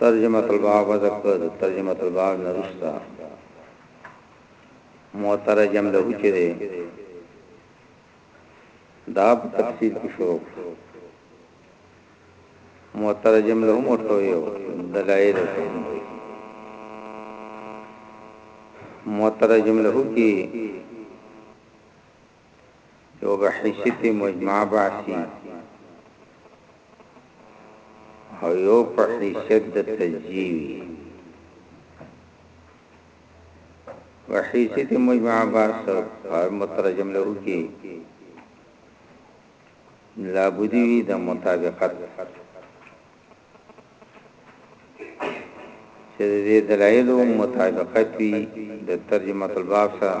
ترجمة الباب ځکه د ترجمة الباب نه وروسته مترجم له چې دی دا په تفسیر کې شروع مترجم له مرته یو دلایل مترجم له کې یوه بحیثیتي مجمعه باسي او یو په حیثیت د تجزیه وي وحیثیت مجمع باس هر مترجم له کې لا بودی وی د مطابقت چې د دلایل مطابقت وی د ترجمه الباب سره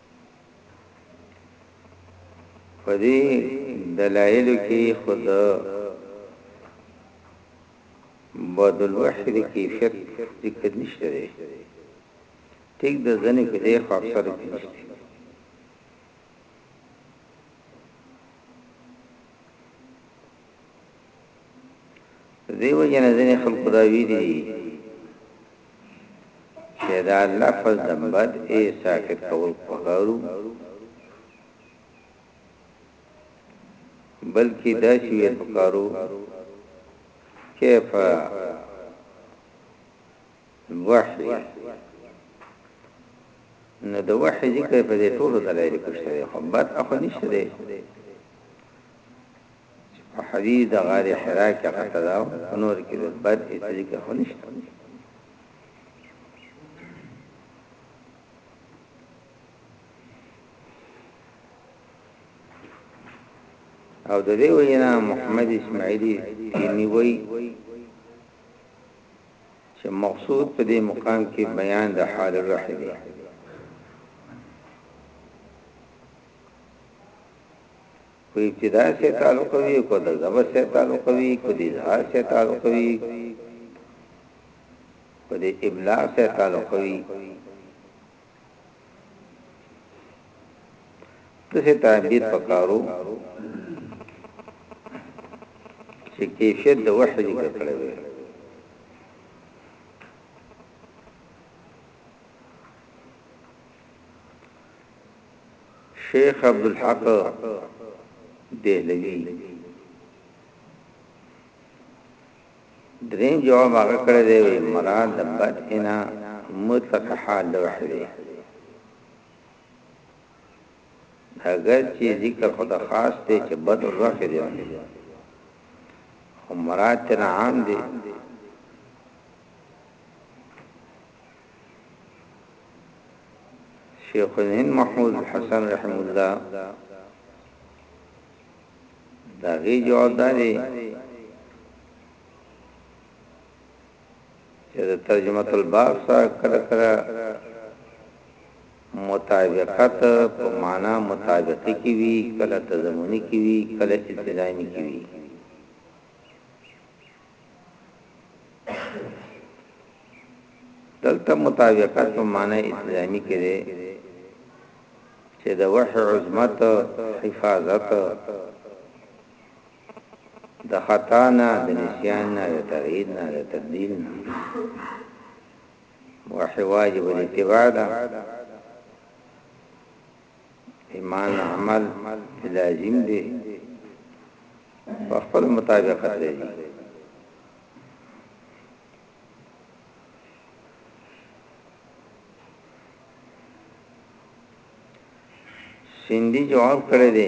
په دې دلایلو کې خو د بعد الوحي د کیفیت ذکر نشته دی ټیک د ځنې په دې خو اکثر کې نشته ددې وجې نه ځینې خلکو دا ویلي دي چې دا لفظ د بد ای ساکت کول پکارو بلکې دا چې ویل پکارو کیف وحی نو د وحی ذکر په دې ټولو دلایل کې شته خو بد اخو نشته چې په حديث د غار حرا کې قصه ده په نور کې د بد هیڅ ذکر خو نشته او د دې وینا محمد اسماعیلی تیمی وی چې مقصود په دې مقام کې بیان د حال الرحی دی که ابتداء سره تعلق وي که د زبر سره تعلق وي که د اظهار سره تعلق وي که د ابلاغ سره تعلق وي دغه تعبیر پکارو چې کیفیت د وحی ذکر کړی وي شیخ عبدالحق دهلوي دریم جواب هغه کړی دی وی مراد د بدء نه مطلق حال د وحی دی اگر چې ذکر خدا خاص دی چې بد الوحی دی خو مراد تر عام دی شیخ الهند محمود الحسن رحم الله دا غي جواب داري چې د ترجمه الباب سره کله کله مطابقت په معنا مطابقت کی وی کله تضمنی کی وی کله التزامی کی وی دلته مطابقت په معنی الزامی کې ده چې د وحی عظمت حفاظت د خطا نه د نسیان نه د تغییر نه د تبدیل نه وحی واجب الاتباع ده ایمان عمل لازم دی په خپل مطابقت دی سیندی جواب کړی دی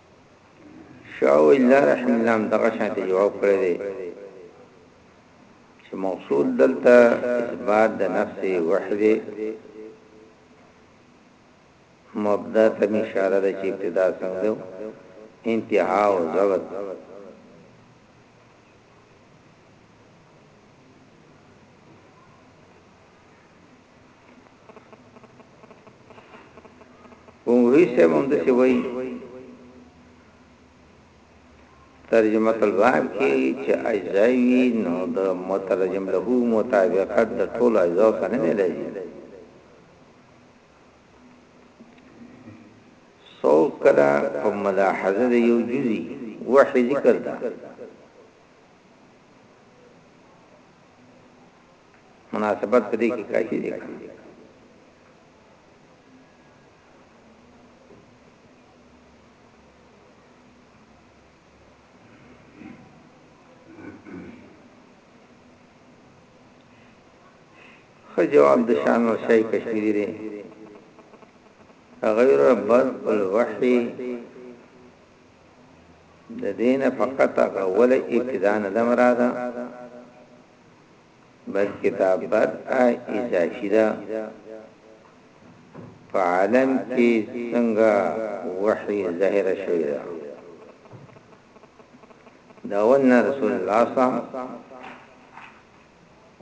شاه ولی الله رحمه الله هم دغه شانته جواب کړی دی چې مقصود دلته اثبات د نفس وحده مبدا ته اشاره ده چې ابتدا څنګه ده انتها او ضبط پنګوهی صاحب هم دسی وای ترجمه الباب کې چې اجزاوی نو د مترجم له مطابقت د ټول اجزاو سره نه لګي سو کلا په ملاحظه د یو جزئی وحی ذکر ده مناسبت په دې کې کافي دی خو جواب د شان او شای کشمیری دی غیر بس الوحی د دې نه فقط هغه اوله ابتدا نه ده مراده بلکې دا بدعه اضافي ده په عالم کې څنګه وحي ظاهر شوی ده دا ولنا رسول الله صلی الله علیه وسلم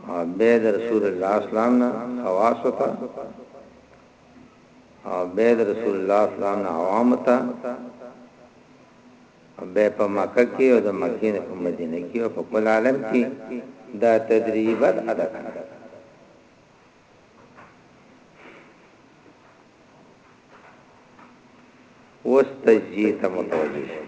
او به رسول الله صلی الله علیه وسلم خواص ته او بیا د رسول الله صلی الله علیه وسلم عوام ته او بیا په مکه کې او د مکې نه په مدینه کې او په کل عالم کې دا تدریبات ادا کړل اوس تجزیه ته متوجه شئ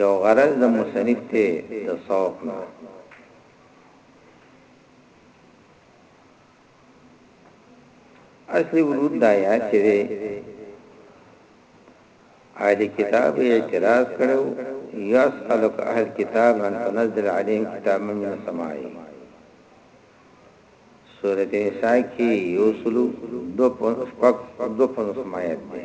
یو غرض د مصنف ته د سوق نه اصلي ورود دا یا چې اهل کتاب اعتراض کړو یسالک اهل کتاب ان تنزل علیهم کتاب من السماء سورۃ نساء کې یوسلو دو پنځه دو پنځه سمایت دی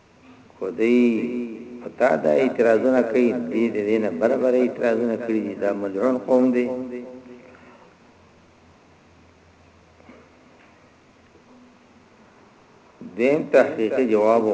خو دوی په تا دا اعتراضونه کوي دوی د دې نه بره بره اعتراضونه کړي دي دا ملعون قوم دی دیم تحقیقی جوابو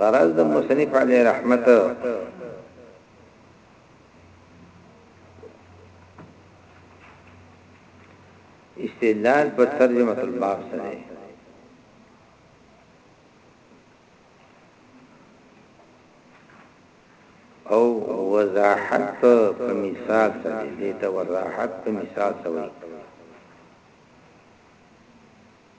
غرض د مصنف علی رحمت استدلال په ترجمه الباب سره او وضاحت په مثال سره دې ته وضاحت په مثال سره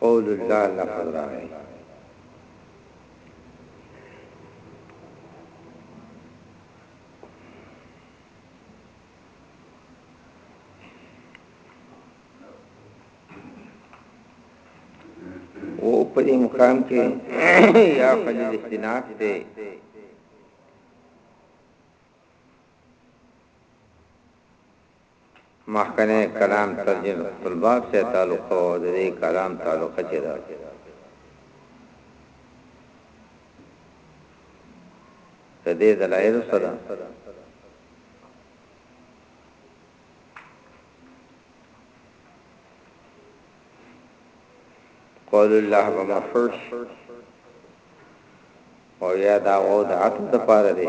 قول الله لفظ راغی او په دې مقام کې یا خلیل استناد ته مخکنی کلام ترجمه الباب سره تعلقه او د دې کلام تعلقه چې ده د دې دلایل څه ده قول الله بمفرش او یا دا غو د عطف د پاره دی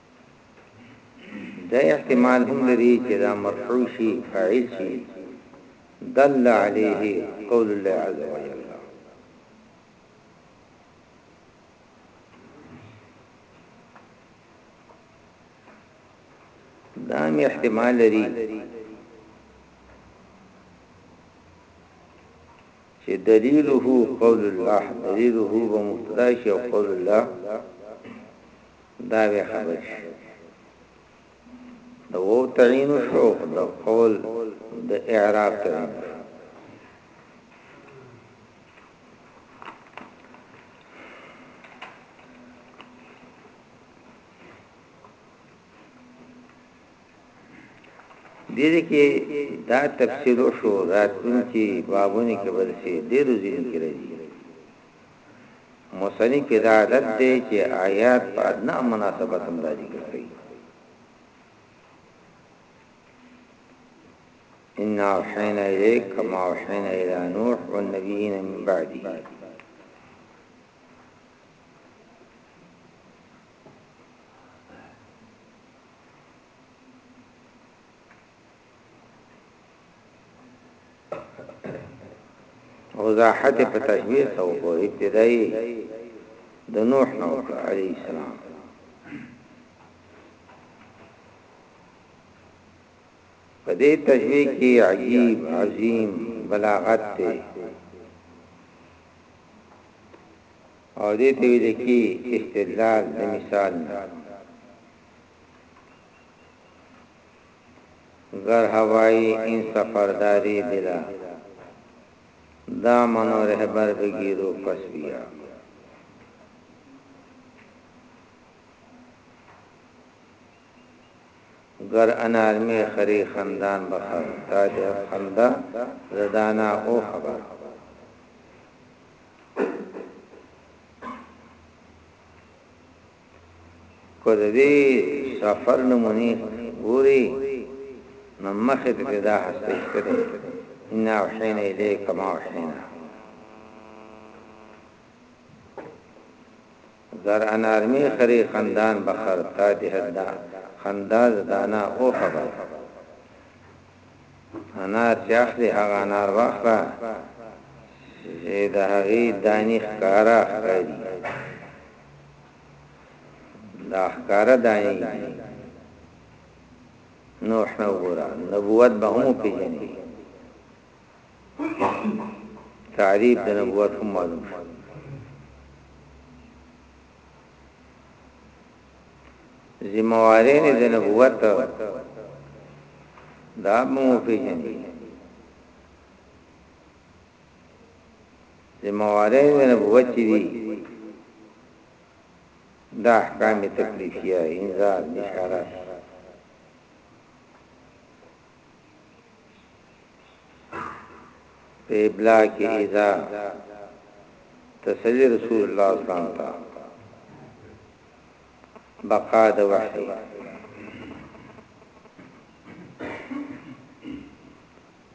دا احتمال هم لري چې دا مرفوع شي فاعل شي دل عليه قول الله عز وجل دا می احتمال لري چې دلیله قول الله دلیله هو مبتدا شي قول الله دا به خبر شي د وو تعین شو د قول د اعراب تعین شو دې کې دا تفصیل شو راتلونکي بابونه کې ورسي ډېر زین کې راځي مصنف کې دا عادت دی چې آیات په ادنی مناسبت هم دا ذکر کوي. انا اوحینا الیک کما اوحینا الی نوح والنبیین من بعده وضاحت په تشبیه سو په ابتدایي د نوح نو علی السلام په دې تشبیه کې عجیب عظیم بلاغت ته او دې ته ویل کې استدلال د مثال نه ګر هوایی این سفر داری دلا دامن و رهبر بگیرو پس بیا. ګر انارمی خری خندان بخر تا دی خنده ز دانا او خبر. که د دې سفر نمونې ګورې نو مخې ته دې دا هسته ایښې ده، انا اوحینا الیک ما اوحینا. زر انارمې خرې خندان بخر تا دې هدا خندا زدانا او خبر. انار چې اخلې هغه انار واخله چې د هغې دانې ښکاره ښکاري. دا ښکاره دای نوح نو ګورا نبوت به هم پیژني تعریف د نبوت هم معلوم شو زمواري نه د نبوت دا مو پیژني د موارد نبوت چې دي دا احکام تکلیفیه انذار بشارت په ابلاغ کې اذا تسلی رسول الله صلی الله علیه وسلم بقا د وحی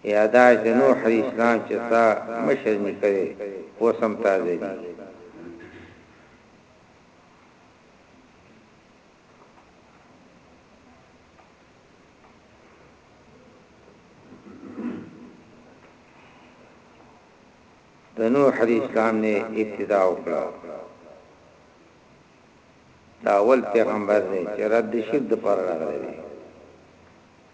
يا دا چې د نوح عليه السلام چې ستا مشر نيکه دی اوس هم تازه دي. د نوح عليه السلام نه ابتدا وکړه دا اول پیغمبر دی چې رد شرک د پر راغلی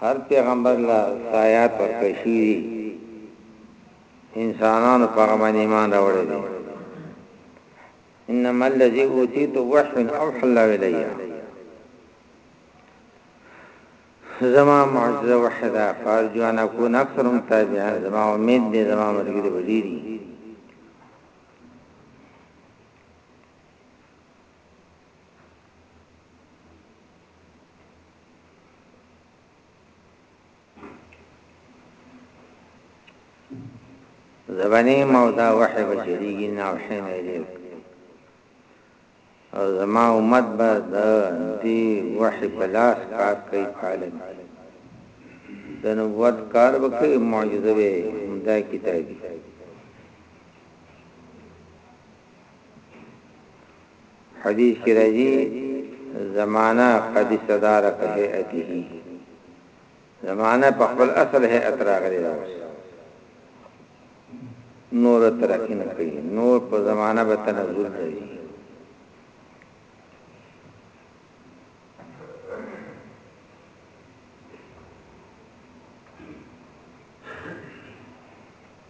هر پیغمبر له آیات ورکړی شي انسانانو په باندې ایمان راوړی دي انما الذي اوتيت وحي اوحى الله الي زما معجزه وحده فارجو انا اكون اكثر متابعا زما امید دې زما مرګي دې وډيري زبانی مودا وحی بجریگی ناوحی میلیو او زما امت با دا دی وحی پلاس کار کئی پالن د نبوت کار وکړي معجزه به همدا کتابي حديث کې راځي زمانہ قد صدار په هيئته زمانہ په خپل اصل هيئت راغلي ده نور ترقی نه کوي نور په زمانہ به تنزل راځي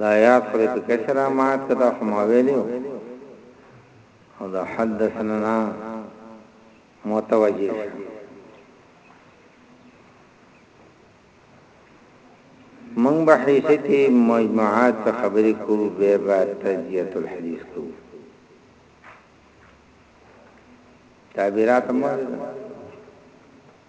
دا یاد خو دې په کچه را مات که دا خو ما ویلي وو او دا حدثنا نه متوجه شه. موږ به حیثیت مجموعات په خبرې کو به به تجزیه الحدیث کو تعبیرات مو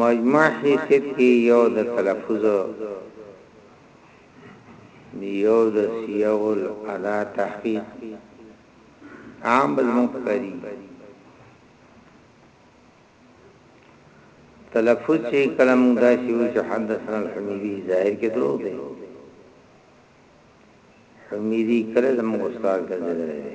مجمع حیثیت کې یو د تلفظ یو د سیغ الادا تحقیق عام بزمون پکاري تلفظ چې کلم دا شی و چې حدثنا الحميدي ظاهر کې درو دی حميدي کله زموږ استاد ګرځیدل دی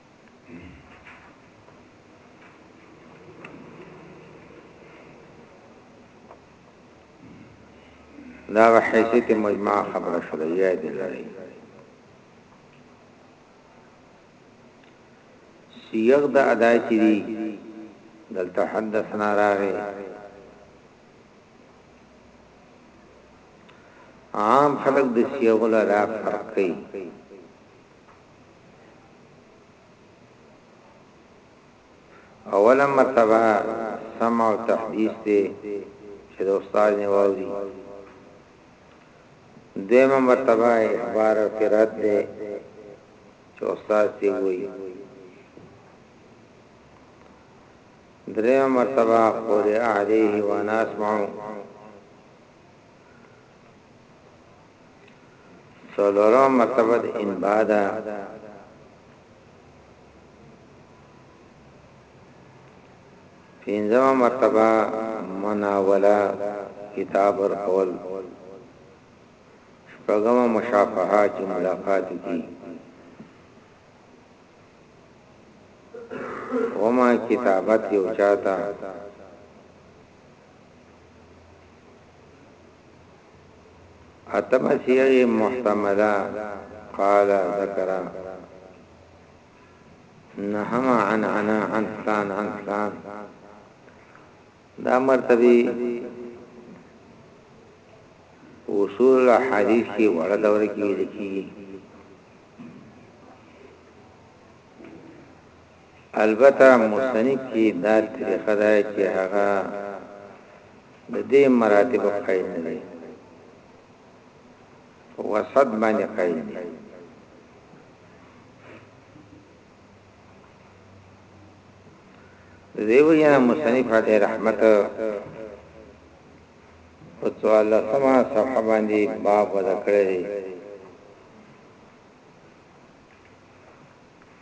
دا حیثیت مجمع خبره شوه یا دې لري سیغ د ادا چي دي دلته حدثنا راغی عام خلق د سیغ له فرق کوي اوله مرتبه سمع او تحديث دی چې د استاد نه واوري دیمه مرتبه اخبار او قرات دی چې استاد سی وایي دریمه مرتبه قرئ عليه وانا اسمعو څلورم مرتبه د انباء ده پنځمه مرتبه مناوله کتاب ورکول شپږم مشافهه چې ملاقات کی وما کتابت یو چاته اتمه صيغه محتمله قال ذکر نهما عن عنا عن فلان عن فلان دا مرتبه اصول حدیث کې وړه دور کې ویل کیږي البته مصنف کی دا طریقه ده چی هغه ددی مراتب قائل نه دی په وسط باندې قائل دی دیو جنا مصنف علیه رحمت په سوال سما صفحه باندې باب ودا کړی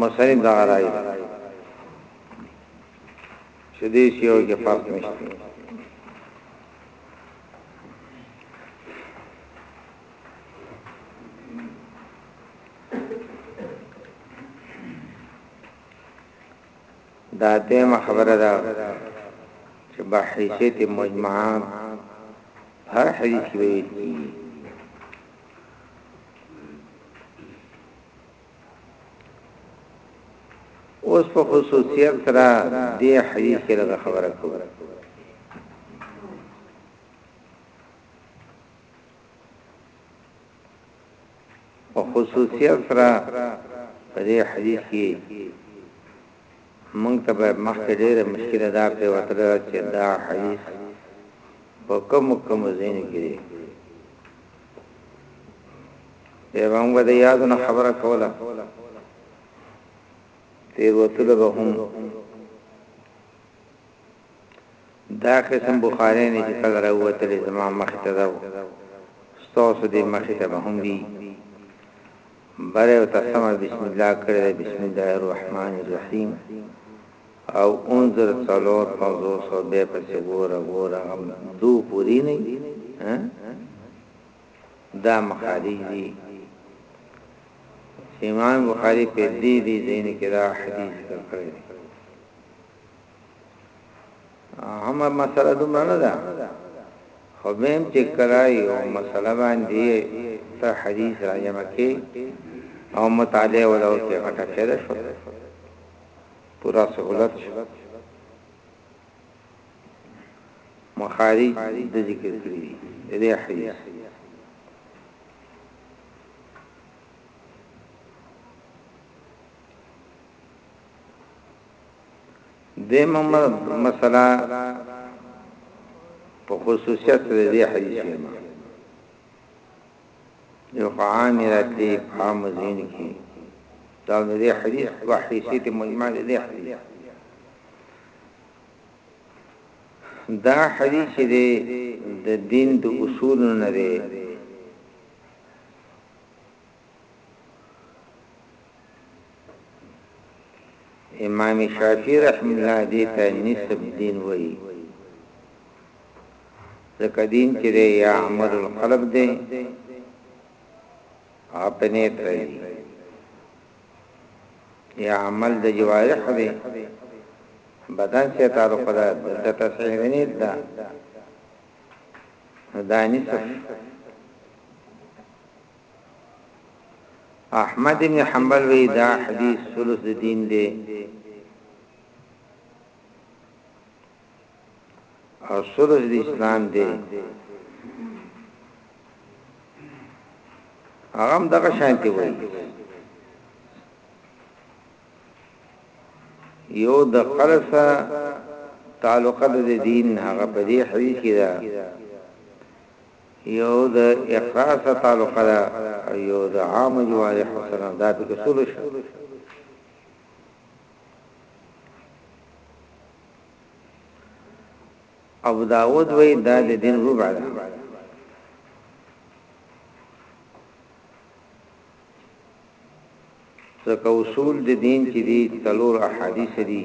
مصنف دا راي چې دې شیو کې فرق نشته دا دویمه خبره ده چې بحیثیت مجمعه هر حدیث کې ویل کیږي اوس په خصوصیت سره د حدیث کې لږه خبره کوو په خصوصیت سره په دې حدیث کې مونږ ته به مخکې ډېره مشکله دا په وتره چې دا حدیث په کوم کوم زین کې دی به مونږ د یادونه خبره کوله تیر وتله به هم دا قسم بخارۍ نه چې کله راووتلې زما مخې ته ده او ستاسو دې مخې ته به هم وي، بره ورته سمه بسم الله کړې ده، بسم الله الرحمن الرحیم او انظر څلور پنځوس او بیا پسې ګوره ګوره هغه دو پورې نه وي، دا مخارج دي چې امام بخاري په دې دې ځای کې دا حدیث ذکر کړی دی. هم مسله دومره نه ده خو بهم چې کله یو مسله باندې ته حدیث راجم کې او مطالعه ولو کې غټه پیدا شو پورا سہولت شو مخارج د ذکر کړی دی دې حدیث دیمه مسله په خصوصیت د دې حدیث ما یو عام راتی عام زین کی دا د دې حدیث په حیثیت مجمع د دې حدیث دا حدیث دی د دین د اصول نه دی امام شافعی رحم الله دې ته نسب دین وایي ځکه دین چې دی یا عمل القلب دی اپنه تری یا عمل د جوارح دی بدن سے تعلق ده د تصحیح نه ده دا نسب احمد ابن حنبل وی دا حدیث ثلث د دین دی او ثلث د اسلام دی هغه هم دغه شانتی وای یو د خلص تعلق د دین هغه په دې حدیث کې ده يو د اقرا سره تعلق ده او يو د عام جوارح سره دا په اصول شو ابو داود وی دا د دین ربع ده ځکه اصول د دین چې دي تلور احادیث دي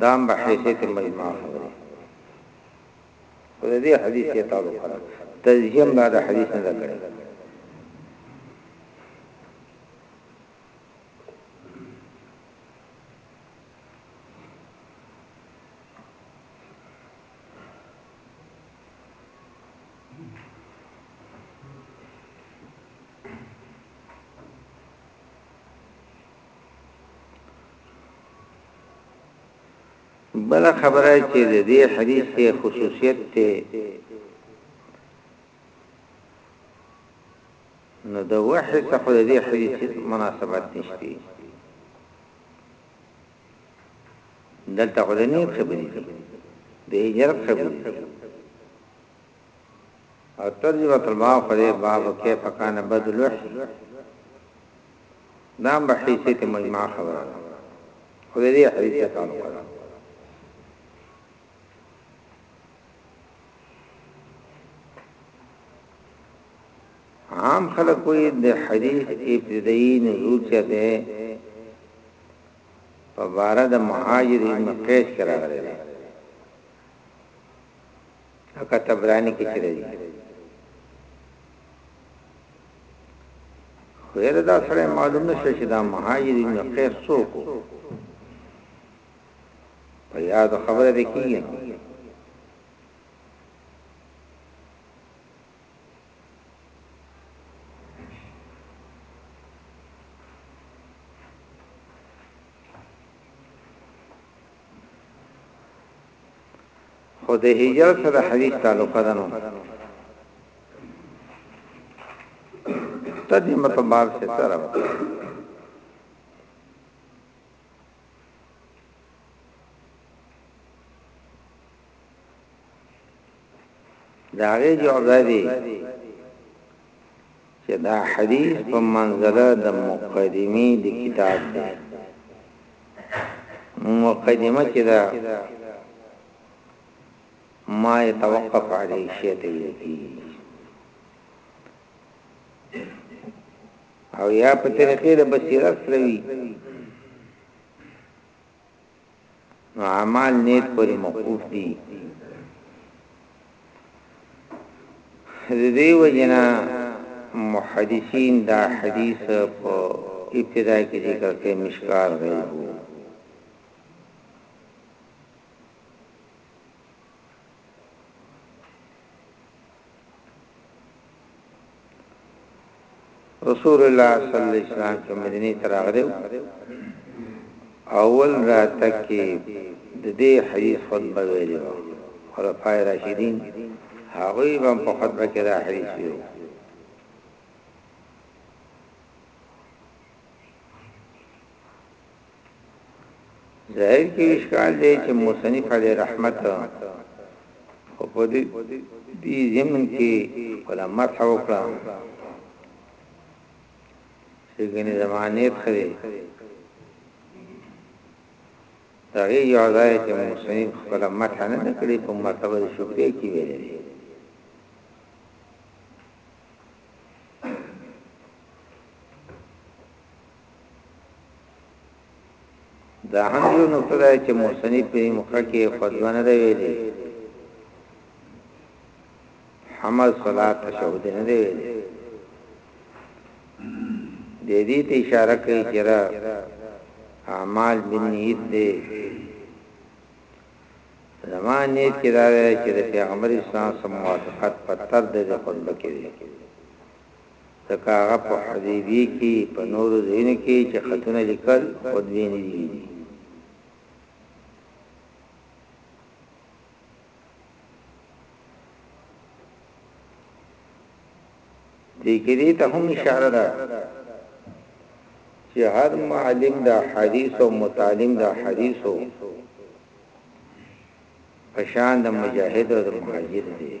دا هم بحیثیت مجمع خبره خدای دې حدیث ته تعلق کړه تزهیم دا د حدیث نه کړی بل خبره چې د دې حدیث ته خصوصیت ته نو د وحی څخه د دې حدیث مناسبت نشته دلته خدای نه خبرې دي د هجرت خبرې او ترجمة الباب په دې باب کيف کان بد لوح دا هم حیثیت مجمع خبره ده خو دې حیثیت او کړه عام خلک وي د حدیث ابتدایي نزول چې ده په بار د مهاجرین مقیس کرا غلي لکه تبرانی کې چې راځي خو یې دا سره معلوم نشي چې دا مهاجرین او قیس څوک په یاد خبره ده کیږي خو د هجر سره حدیث تعلق ده نو تدې متبار څه سره دا غي جواب دی چې دا حديث په منزله د مقدمې د کتاب دی مقدمه چې دا ما يتوقف عليه شيء ته ویل کیږي او یا په طریقې د بصیرت سره وی نو اعمال نیت پر موقوف دي د دې وجنا محدثین دا حدیث په ابتدا کې ذکر کوي مشکار غیبو رسول الله صلی الله علیه وسلم چې مدینه ته راغلی اول راتګ کې د دې حدیث خطبه ویلې و خلفای راشدین هغه هم په خطبه کې دا حدیث ویلو ظاهر کې اشکال دی چې مصنف علی رحمت خو په دې زمن کې خپل مدح وکړه چې ګنې زمانیت خري دا یو ځای چې مصنف خپل مدح نه کړی په مرتبه شکرې کې ویلې دا هم یو نقطه ده چې مصنف په مخه کې فضل نه دی ویلي حمل صلات تشهود نه دی ویلي د دې ته اشاره کوي چې را اعمال بنیت دی زمان نیت کې دا وی چې د پیغمبر اسلام سم موافقت په تر د خطبه کې ځکه هغه په حدیبیه کی په نورو ځایونو کی چه خطونه لیکل خطبی ندی ویلی. دی که دی ته هم اشاره ده چه هر معلم دا حدیث و متعلم دا حدیث و پشان دا مجاهد و دا مهاجر دی.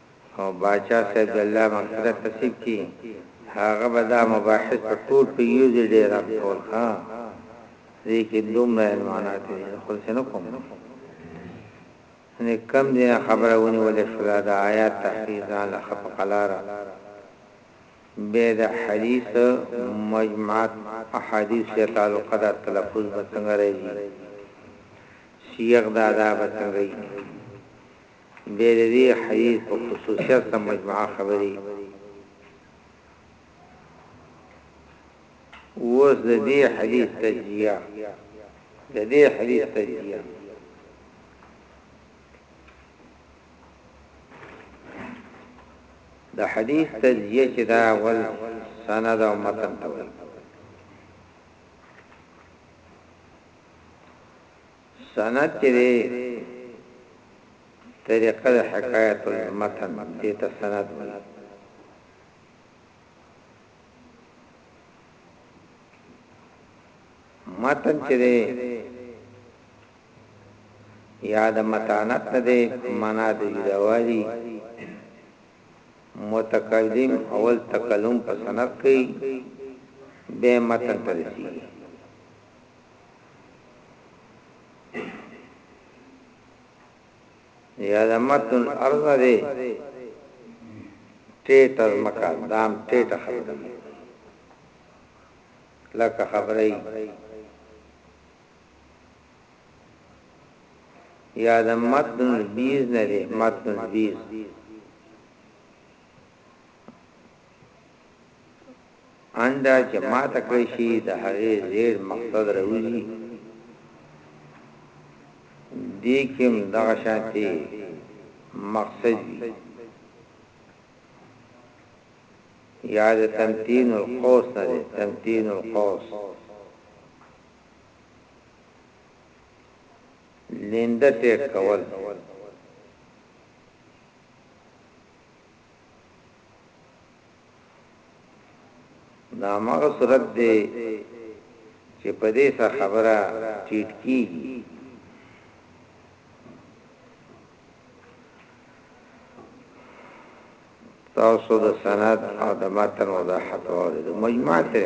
او باچا صاحب د الله مغفرت نصیب کړي هغه به دا مباحث په ټول په يو ځای ډير رغ کول ښه دي کي دومره علمانات دي زه خو داسي نه کوم نه کم دي خبره ونيول شولا د آيات تحقيق ځان له خپ قلار به د حديث مجمعات احاديث یا تعلق دا تلفظ به څنګه راځي سیغ دا دا به څنګه بیا د دې حدیث په خصوصیت سم مجموعه خبرې اوس د دې حدیث تجزیه د دې حدیث تجزیه د حدیث تجزیه چې دا ول سند او متن ته سند چې دی، طریقه د حکایت المتن دې ته سند وایي. متن چې دی یا د متانت نه دی معنا د جداوالي متکلم اول تکلم په سند کوي به متن ترسي یا د متن ارزه دی ټیټ از مکه دام ټیټ خبره دی لکه خبره یا د متن بیز نه دی متن بیز انډه چې ماته کړی شي د هغې زېړ مقصد راوځي دې کې هم دغه شانتې مقصد وي یا د تمتین القوس نه دی تمتین القوس لینده ټیک کول دا مغه صورت دی چې په دې سره خبره ټیټ کیږي تاسو د سند او د متن وضاحت اورئ د مجمع ته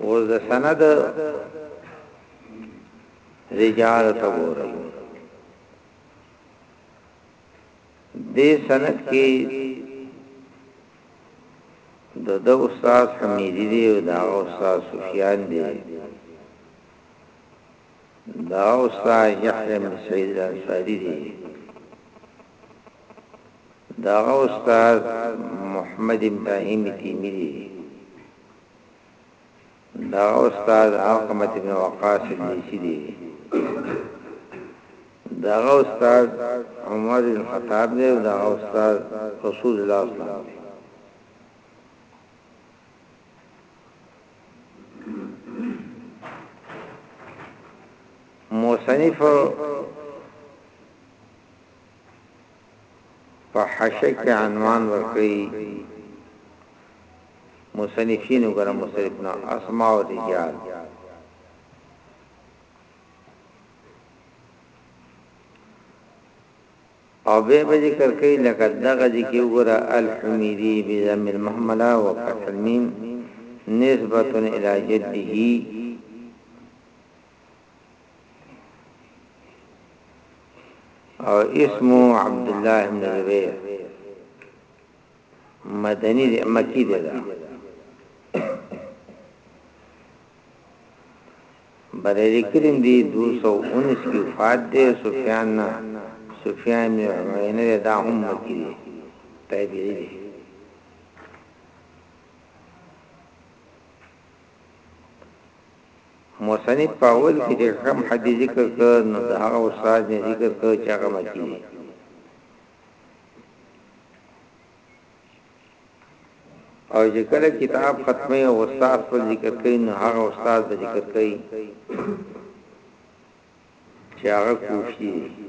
اوس د سند رجال ته وره دې سند کې د د استاد حمیدی دی او دا استاد سفیان دی دا استاد یحیی بن سعید انصاری دی د هغه استاد محمد ابراهیم تیمی دی د هغه استاد علقمه ابن وقاص لیسی دی د هغه استاد عمر بن خطاب دی او د هغه استاد رسول الله صلی الله علیه وسلم مصنف په حاشیه کې عنوان ورکړي مصنفین وګره مصنف نه اسماء او رجال او به به ذکر کوي لکه دغه ذکر وګره الحمیدی بزم المحمله وفتح المیم نسبت الى جده او اسمو عبد الله بن زبیر مدنی دی مکی دی دا بریلی کریم دی دو سو انیس کی وفات دی سفیان نا سفیان بن عمین دی دا هم مکی دی تابعی دی مصنف په اول کي چي کم حديث ذکر کړ نو د هغه استاد نه ذکر کړ چي هغه مکي دی. او چي کله کتاب ختموي او استاد خپل ذکر کوي نو هغه استاد به ذکر کوي چي هغه کوفي دی.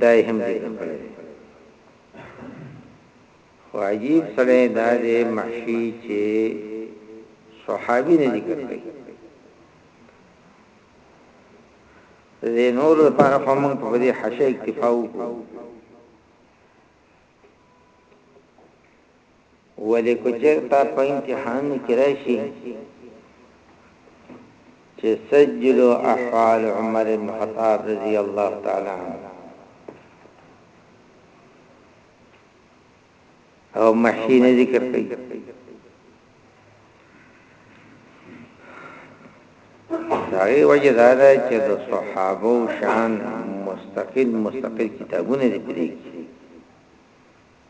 دا یې هم ذکر کړی دی. خو عجیب سړی دا دی محشي چې صحابي نه ذکر کوي. د نور لپاره خو موږ په دې حاشیه اکتفا وکړو. ولې که چېرته په امتحانونو کې راشي چې سجلوا افعال عمر بن خطاب رضی الله تعالی عنه او محشی نه ذکر کوي داغی وجه دادا چې د صحابه و شان مستقل مستقل کتابونه دی پدې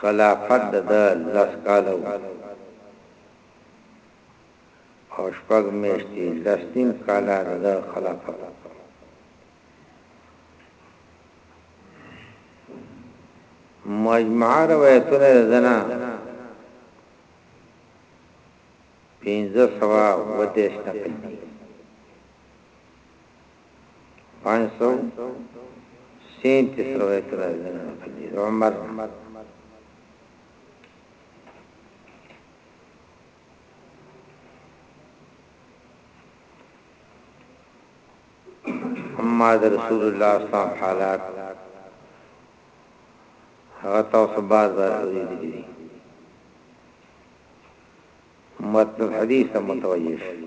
خلافت د ده لس کاله وو او شپږ مياشتي، لس نيم کاله، د ده خلافت وو. مجمعه روايتونه د ده نه پنځه سوه او دېرش نقل دي. 537 روایت راځي عمر اما د رسول الله صلی الله علیه وسلم حالات هغه تاسو بار بار اوریدلی متن الحديث متوجه شي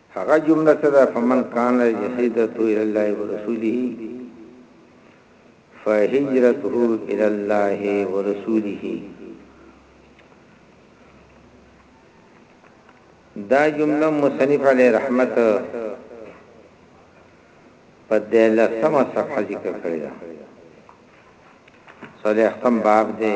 هغه جمله څه ده فمن کان هجرته الى الله ورسوله فهجرته الى الله ورسوله دا جمله مصنف علی رحمت په دله سم صفحه ذکر کړی دا صالح کم باب دی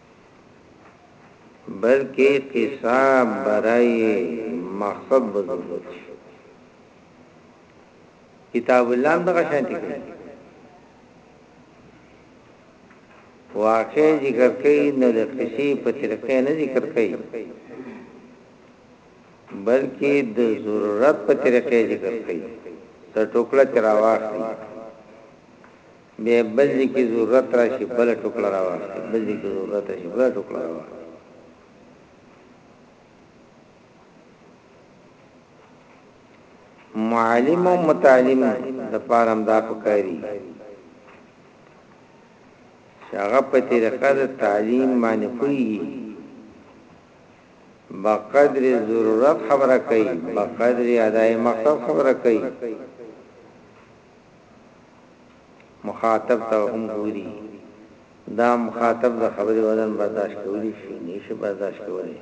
بلکه قصه برای مقصد بزرگو چی کتاب الله هم دغه شانتی کوي واقع ذکر کوي نو د قصې په طریقې نه ذکر کوي بلکې د ضرورت په طریقې ذکر کوي تر ټوکړه تراواخلي بیا بل ځای کې ضرورت راشي بله ټوکړه راواخلي، بل ځای کې ضرورت راشي بله ټوکړه راواخلي. معلم او متعلم د پاره هم دا پکاري چې هغه په طریقه د تعلیم باندې پوهیږي بقدر ضرورت خبره کوي بقدر ادای مقصد خبره کوي مخاطب ته هم ګوري دا مخاطب د خبرې وزن برداشت کولی شي نه شي برداشت کولی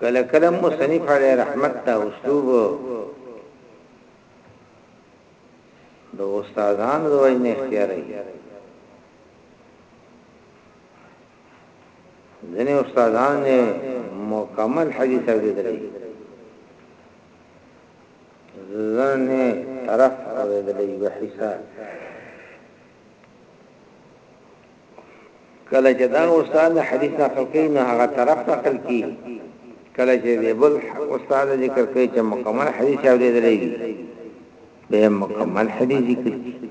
کله کله مصنف علی رحمت دا اسلوب د استادانو د وجه نه اختیاري ځنې استادان نه مکمل حدیث اوریدلی ځنې طرف اوریدلی یو حصہ کله چې دا استاد د حدیث نقل کوي نو هغه طرف نقل کوي کله چې دی بل استاد ذکر کوي چې مکمل حدیث اوریدلی به مکمل حدیث ذکر کوي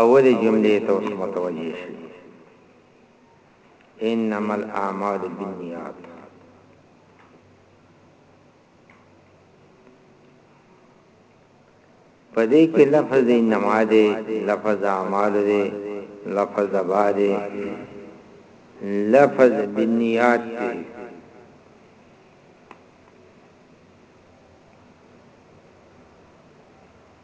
اولې جملې ته اوس متوجه شئ. انما الاعمال بالنیات په دې کې لفظ انما دی لفظ اعمال دی لفظ با دی لفظ بنیات دی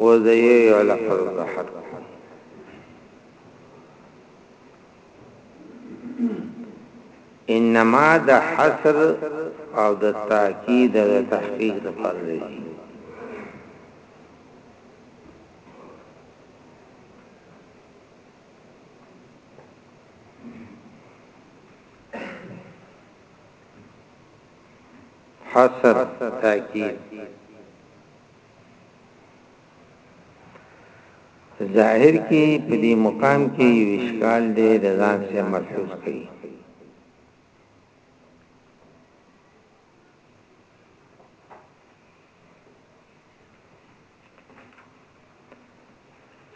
وزیه علاقه البحر انما د حصر او د تاکید د تحقیق لپاره دی حصر تاکید ظاهر کې په دې مقام کې یو اشکال دی د ځان سره ملحوظ کړي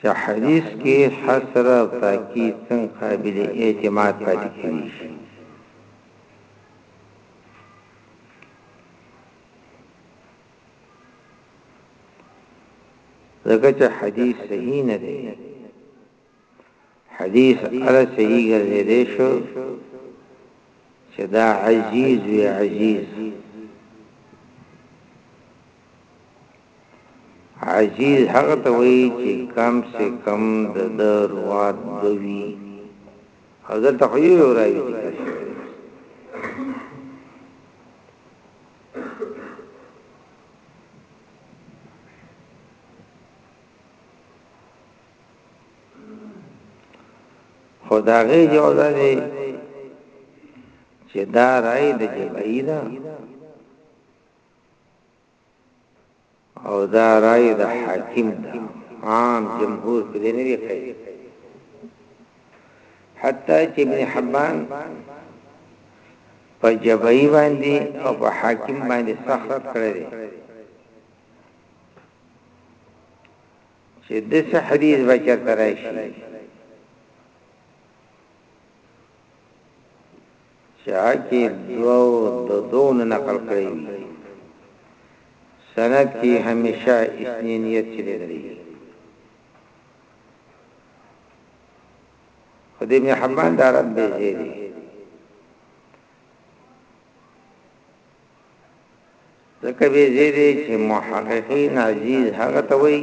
چې حدیث کې حصر او تاکید څنګه قابل اعتماد پاتې کیږي ځکه چې حدیث صحیح نه دی حديث هله صحيح ګرځيدی شو چه دا عزيز وی عزيز عزيز هغه ته وی چه کم سه کم د دروات دوی او دلته خو یو راوی ذکر شوی خدای یو دی چې دا رائے د جبهي ده او دا رائے د حاکم ده عام جمهور په دې نه دی کوي حتی چې ابن حبان په جبهي باندې او په حاکم باندې سخت کړی چه دسه حدیث به چرته راشی چه هکی دو ددو نه نقل کړی وی سند کی همیشه اسنینیت چلی دلی خود ابن حبان دارت بیزی دی ځکه بې ځای دی چې محققین عزیز هغه ته وایي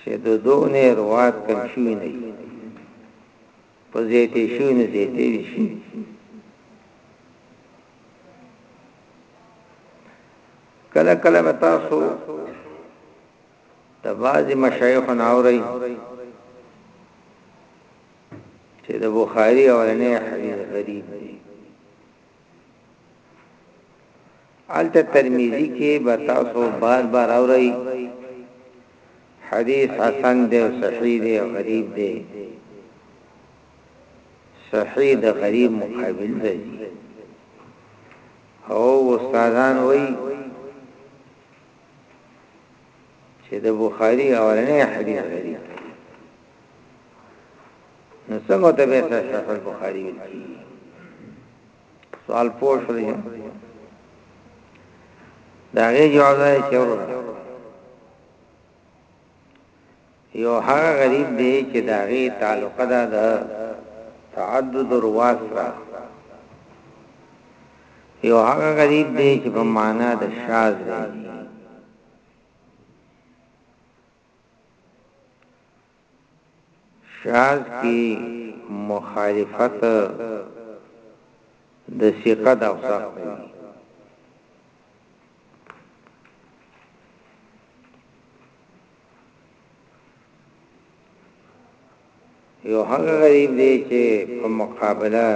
چې د دوه نه روات کم شوی نه په زیاتې شوی نه زیاتې شي کله کله به تاسو د بعضی مشایخ ناوري چې د بخاری اولنې حدیث غریب دی هلته ترمذی کې به تاسو بار بار اورئ حدیث حسن دی او صحیح دی او غریب دی صحیح د غریب مقابل دی او استادان وایي چې د بخاری اولنې حدیث غریب نو څنګه ته به صحیح البخاری ویل کی سوال پوښ لري دا غي جواب دی چې ورو یو هغه غریب دی چې دا غي تعلق ده د تعدد رواس را یو هغه غریب دی چې په معنا د شاز دی شاذ کی مخالفت د ثقه د اوصاف نه دی یو هغه غریب دی چې په مقابله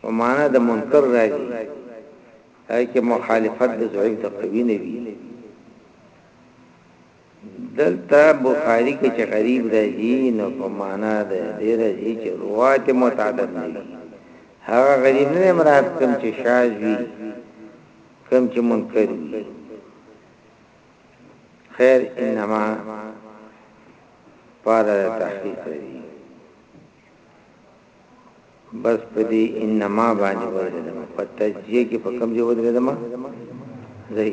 په معنا د منکر راځي هر کې مخالفت د ضعیف د قوی نه وي دلته بخاری کې چې غریب راځي نو په معنا د دې راځي چې روایت متعدد نه وي هغه غریب نه مراد کوم چې شاذ وي کوم چې منکر وي خیر انما پاره د تحقیق دی بس په دې انما باندې ورغلم په تجزیه کې په کوم ځای ورغلم زئی